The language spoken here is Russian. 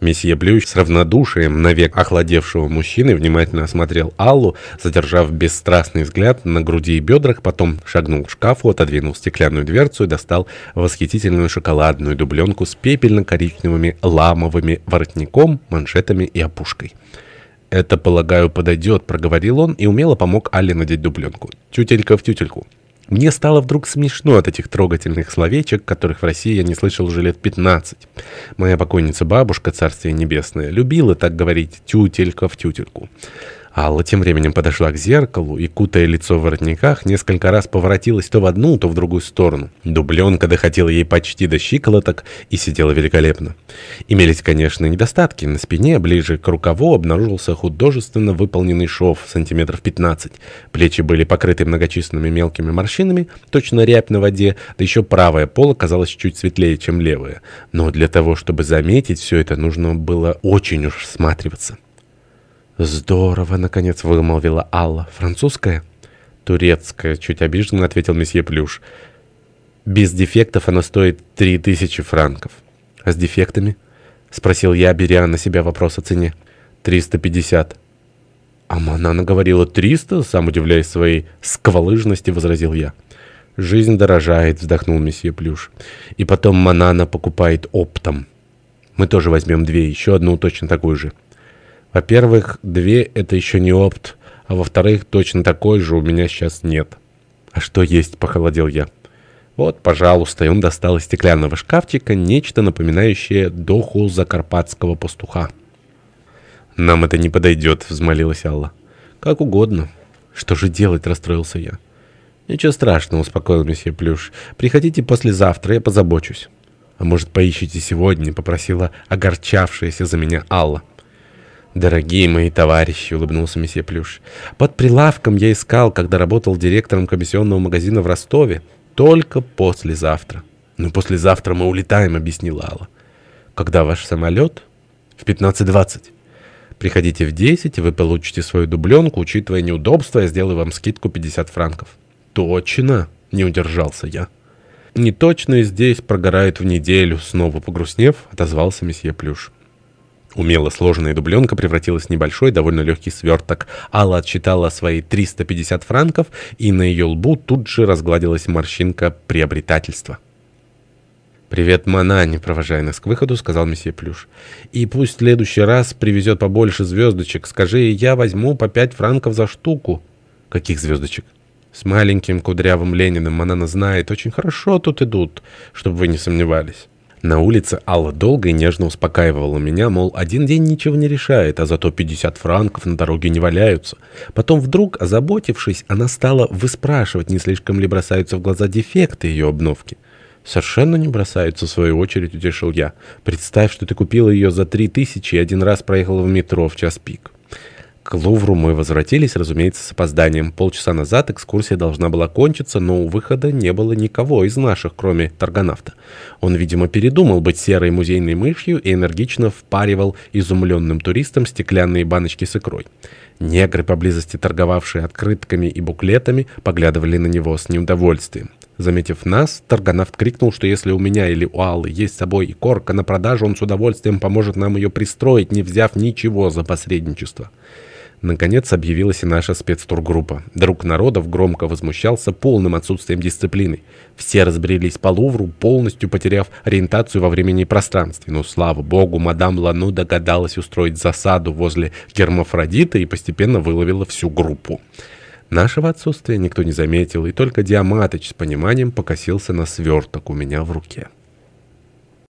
Месье Блюч с равнодушием навек охладевшего мужчины внимательно осмотрел Аллу, задержав бесстрастный взгляд на груди и бедрах, потом шагнул к шкафу, отодвинул стеклянную дверцу и достал восхитительную шоколадную дубленку с пепельно-коричневыми ламовыми воротником, маншетами и опушкой. «Это, полагаю, подойдет», — проговорил он и умело помог Алле надеть дубленку. «Тютелька в тютельку». Мне стало вдруг смешно от этих трогательных словечек, которых в России я не слышал уже лет 15. Моя покойница бабушка, царствие небесное, любила так говорить «тютелька в тютельку». Алла тем временем подошла к зеркалу и, кутая лицо в воротниках, несколько раз поворотилась то в одну, то в другую сторону. Дубленка доходила ей почти до щиколоток и сидела великолепно. Имелись, конечно, недостатки. На спине, ближе к рукаву, обнаружился художественно выполненный шов сантиметров 15. Плечи были покрыты многочисленными мелкими морщинами, точно рябь на воде, да еще правая пола казалась чуть светлее, чем левая. Но для того, чтобы заметить все это, нужно было очень уж всматриваться. «Здорово!» — наконец вымолвила Алла. «Французская?» «Турецкая», — чуть обиженно ответил месье Плюш. «Без дефектов она стоит три тысячи франков». «А с дефектами?» — спросил я, беря на себя вопрос о цене. «Триста пятьдесят». «А Манана говорила триста?» — сам удивляясь своей сквалыжности, возразил я. «Жизнь дорожает», — вздохнул месье Плюш. «И потом Манана покупает оптом. Мы тоже возьмем две, еще одну точно такую же». Во-первых, две — это еще не опт, а во-вторых, точно такой же у меня сейчас нет. А что есть, похолодел я. Вот, пожалуйста, и он достал из стеклянного шкафчика нечто напоминающее доху закарпатского пастуха. «Нам это не подойдет», — взмолилась Алла. «Как угодно». «Что же делать?» — расстроился я. «Ничего страшного», — успокоил месье Плюш. «Приходите послезавтра, я позабочусь». «А может, поищите сегодня?» — попросила огорчавшаяся за меня Алла. «Дорогие мои товарищи», — улыбнулся месье Плюш, — «под прилавком я искал, когда работал директором комиссионного магазина в Ростове. Только послезавтра». «Ну, послезавтра мы улетаем», — объяснила Алла. «Когда ваш самолет?» «В 15.20». «Приходите в 10, и вы получите свою дубленку. Учитывая неудобства, я сделаю вам скидку 50 франков». «Точно!» — не удержался я. «Не точно и здесь прогорает в неделю», — снова погрустнев, отозвался месье Плюш. Умело сложенная дубленка превратилась в небольшой, довольно легкий сверток. Алла отсчитала свои 350 франков, и на ее лбу тут же разгладилась морщинка приобретательства. «Привет, Манане», — провожая нас к выходу, сказал месье Плюш. «И пусть в следующий раз привезет побольше звездочек. Скажи, я возьму по пять франков за штуку». «Каких звездочек?» «С маленьким кудрявым Лениным. Манана знает. Очень хорошо тут идут, чтобы вы не сомневались». На улице Алла долго и нежно успокаивала меня, мол, один день ничего не решает, а зато 50 франков на дороге не валяются. Потом вдруг, озаботившись, она стала выспрашивать, не слишком ли бросаются в глаза дефекты ее обновки. «Совершенно не бросаются, в свою очередь, утешил я. Представь, что ты купила ее за три тысячи и один раз проехала в метро в час пик». К Лувру мы возвратились, разумеется, с опозданием. Полчаса назад экскурсия должна была кончиться, но у выхода не было никого из наших, кроме торгонавта. Он, видимо, передумал быть серой музейной мышью и энергично впаривал изумленным туристам стеклянные баночки с икрой. Негры, поблизости торговавшие открытками и буклетами, поглядывали на него с неудовольствием. Заметив нас, торгонавт крикнул, что если у меня или у Аллы есть с собой икорка на продажу, он с удовольствием поможет нам ее пристроить, не взяв ничего за посредничество. Наконец объявилась и наша спецтургруппа. Друг народов громко возмущался полным отсутствием дисциплины. Все разбрелись по Лувру, полностью потеряв ориентацию во времени и пространстве. Но, слава богу, мадам Лану догадалась устроить засаду возле гермафродита и постепенно выловила всю группу. Нашего отсутствия никто не заметил, и только Диаматыч с пониманием покосился на сверток у меня в руке.